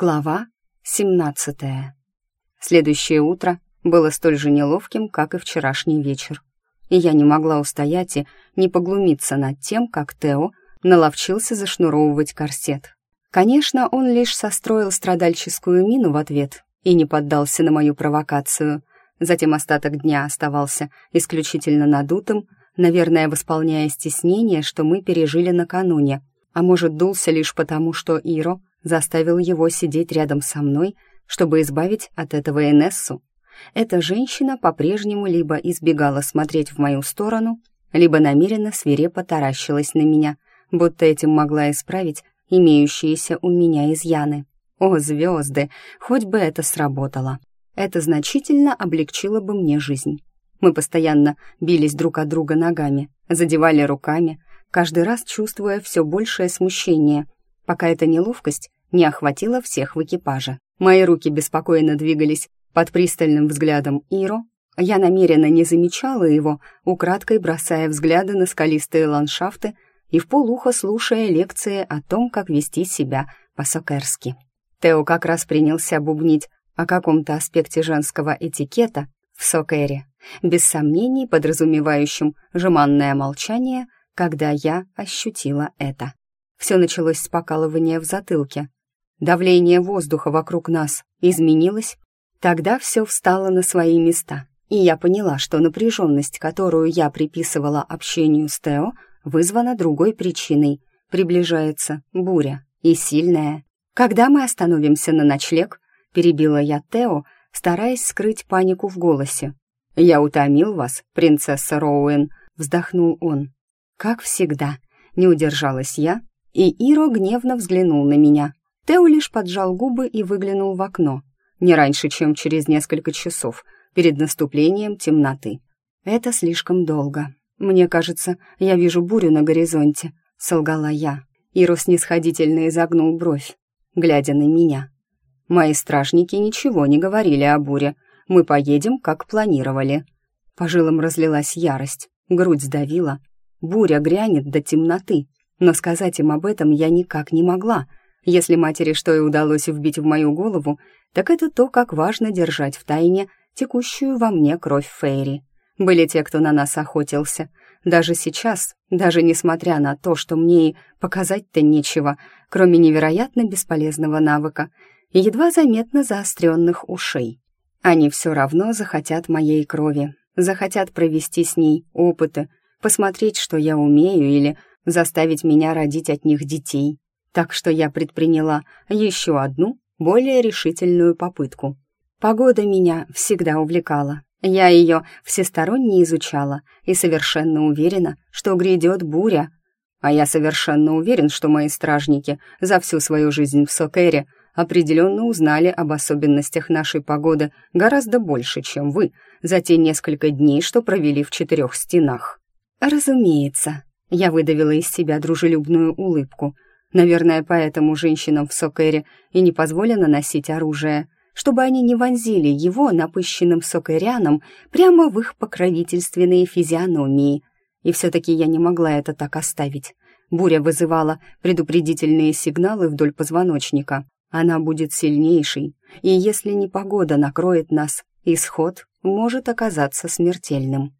Глава 17 Следующее утро было столь же неловким, как и вчерашний вечер. И я не могла устоять и не поглумиться над тем, как Тео наловчился зашнуровывать корсет. Конечно, он лишь состроил страдальческую мину в ответ и не поддался на мою провокацию. Затем остаток дня оставался исключительно надутым, наверное, восполняя стеснение, что мы пережили накануне, а может, дулся лишь потому, что Иро — заставил его сидеть рядом со мной, чтобы избавить от этого Энессу. Эта женщина по-прежнему либо избегала смотреть в мою сторону, либо намеренно свирепо таращилась на меня, будто этим могла исправить имеющиеся у меня изъяны. О, звезды, хоть бы это сработало. Это значительно облегчило бы мне жизнь. Мы постоянно бились друг от друга ногами, задевали руками, каждый раз чувствуя все большее смущение — пока эта неловкость не охватила всех в экипаже. Мои руки беспокойно двигались под пристальным взглядом Иро. Я намеренно не замечала его, украдкой бросая взгляды на скалистые ландшафты и в полухо слушая лекции о том, как вести себя по-сокерски. Тео как раз принялся бубнить о каком-то аспекте женского этикета в сокере, без сомнений подразумевающим жеманное молчание, когда я ощутила это. Все началось с покалывания в затылке. Давление воздуха вокруг нас изменилось. Тогда все встало на свои места, и я поняла, что напряженность, которую я приписывала общению с Тео, вызвана другой причиной. Приближается буря, и сильная. «Когда мы остановимся на ночлег?» — перебила я Тео, стараясь скрыть панику в голосе. «Я утомил вас, принцесса Роуэн», — вздохнул он. «Как всегда», — не удержалась я и Иро гневно взглянул на меня. Тео лишь поджал губы и выглянул в окно. Не раньше, чем через несколько часов, перед наступлением темноты. «Это слишком долго. Мне кажется, я вижу бурю на горизонте», — солгала я. Иро снисходительно изогнул бровь, глядя на меня. «Мои стражники ничего не говорили о буре. Мы поедем, как планировали». По жилам разлилась ярость, грудь сдавила. Буря грянет до темноты, но сказать им об этом я никак не могла. Если матери что и удалось вбить в мою голову, так это то, как важно держать в тайне текущую во мне кровь Фейри. Были те, кто на нас охотился. Даже сейчас, даже несмотря на то, что мне и показать-то нечего, кроме невероятно бесполезного навыка и едва заметно заостренных ушей. Они все равно захотят моей крови, захотят провести с ней опыты, посмотреть, что я умею, или заставить меня родить от них детей. Так что я предприняла еще одну, более решительную попытку. Погода меня всегда увлекала. Я ее всесторонне изучала и совершенно уверена, что грядет буря. А я совершенно уверен, что мои стражники за всю свою жизнь в Сокере определенно узнали об особенностях нашей погоды гораздо больше, чем вы, за те несколько дней, что провели в четырех стенах. Разумеется, я выдавила из себя дружелюбную улыбку. Наверное, поэтому женщинам в Сокэре и не позволено носить оружие, чтобы они не вонзили его напыщенным сокэрянам прямо в их покровительственные физиономии. И все-таки я не могла это так оставить. Буря вызывала предупредительные сигналы вдоль позвоночника. Она будет сильнейшей, и если непогода накроет нас, исход может оказаться смертельным.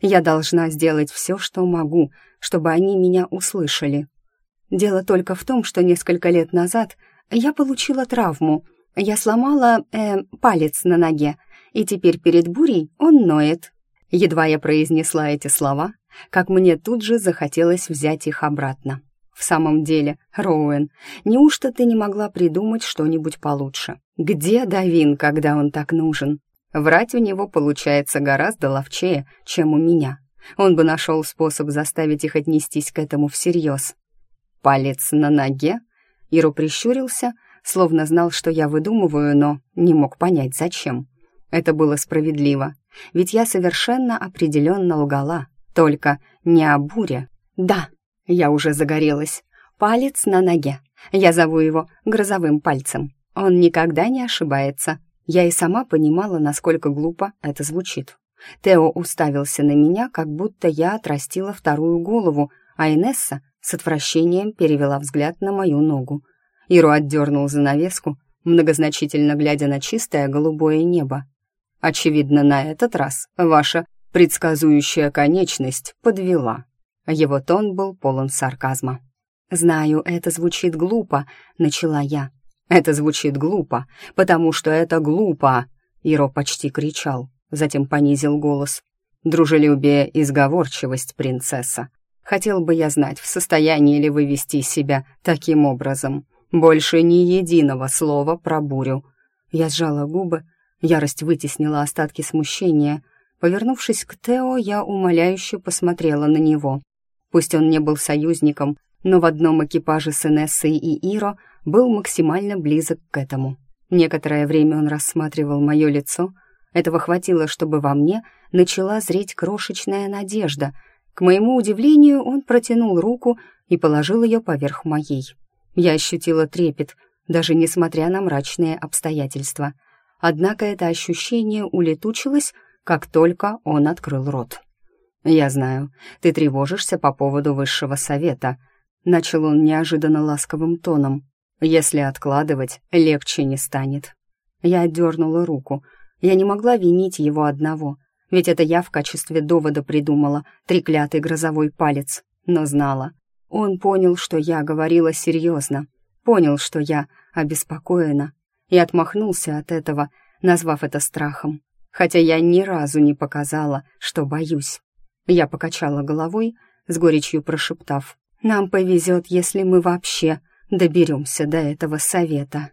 Я должна сделать все, что могу, чтобы они меня услышали. Дело только в том, что несколько лет назад я получила травму. Я сломала, э, палец на ноге, и теперь перед бурей он ноет. Едва я произнесла эти слова, как мне тут же захотелось взять их обратно. В самом деле, Роуэн, неужто ты не могла придумать что-нибудь получше? Где Давин, когда он так нужен? Врать у него получается гораздо ловчее, чем у меня. Он бы нашел способ заставить их отнестись к этому всерьез. Палец на ноге? Иру прищурился, словно знал, что я выдумываю, но не мог понять, зачем. Это было справедливо, ведь я совершенно определенно лгала, только не о буре. Да, я уже загорелась. Палец на ноге. Я зову его грозовым пальцем. Он никогда не ошибается. Я и сама понимала, насколько глупо это звучит. Тео уставился на меня, как будто я отрастила вторую голову, а Инесса с отвращением перевела взгляд на мою ногу. Иру отдернул занавеску, многозначительно глядя на чистое голубое небо. «Очевидно, на этот раз ваша предсказующая конечность подвела». Его тон был полон сарказма. «Знаю, это звучит глупо», — начала я. «Это звучит глупо, потому что это глупо!» Иро почти кричал, затем понизил голос. «Дружелюбие и сговорчивость, принцесса. Хотел бы я знать, в состоянии ли вы вести себя таким образом. Больше ни единого слова про бурю». Я сжала губы, ярость вытеснила остатки смущения. Повернувшись к Тео, я умоляюще посмотрела на него. Пусть он не был союзником, но в одном экипаже с Энессой и Иро был максимально близок к этому. Некоторое время он рассматривал мое лицо. Этого хватило, чтобы во мне начала зреть крошечная надежда. К моему удивлению, он протянул руку и положил ее поверх моей. Я ощутила трепет, даже несмотря на мрачные обстоятельства. Однако это ощущение улетучилось, как только он открыл рот. «Я знаю, ты тревожишься по поводу высшего совета», Начал он неожиданно ласковым тоном. «Если откладывать, легче не станет». Я отдернула руку. Я не могла винить его одного, ведь это я в качестве довода придумала треклятый грозовой палец, но знала. Он понял, что я говорила серьезно, понял, что я обеспокоена, и отмахнулся от этого, назвав это страхом, хотя я ни разу не показала, что боюсь. Я покачала головой, с горечью прошептав нам повезет, если мы вообще доберемся до этого совета.